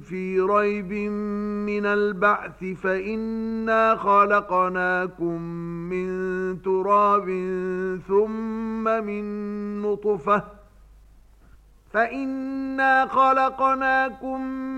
في ريب من البعث فإنا خلقناكم من تراب ثم من نطفة فإنا خلقناكم من